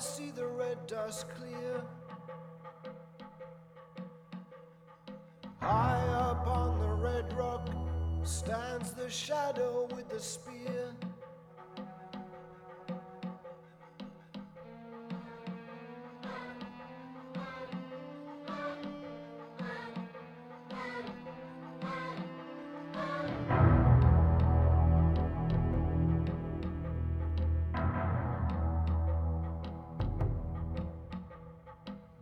see the red dust clear. High up on the red rock stands the shadow with the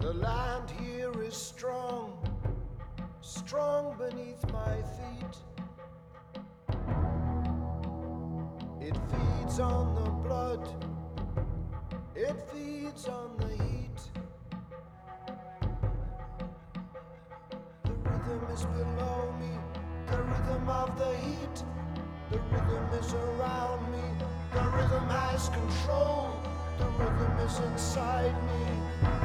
The land here is strong, strong beneath my feet. It feeds on the blood, it feeds on the heat. The rhythm is below me, the rhythm of the heat. The rhythm is around me, the rhythm has control, the rhythm is inside me.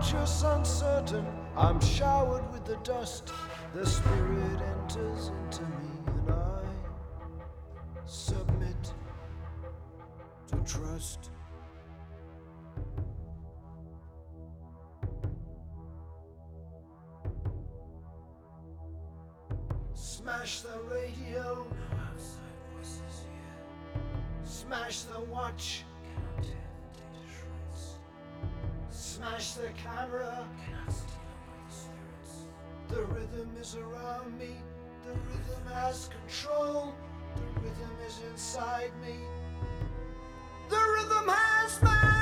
Self-conscious, uncertain, I'm showered with the dust. The spirit enters into me, and I submit to trust. Smash the radio. Smash the watch. smash the camera. The rhythm is around me, the rhythm has control, the rhythm is inside me. The rhythm has my